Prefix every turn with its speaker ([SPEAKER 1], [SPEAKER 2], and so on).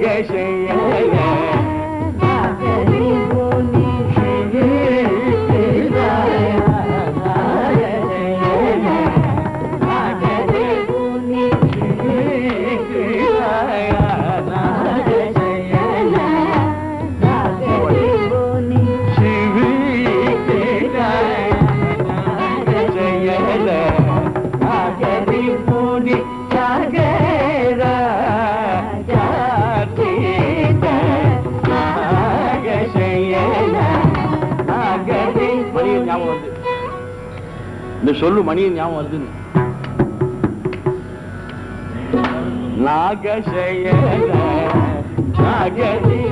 [SPEAKER 1] மணி ஞாபகம் வருது. இந்த சொல்லு மணியன் ஞாபகம் வருதுன்னு. நாகசேய நாகசேய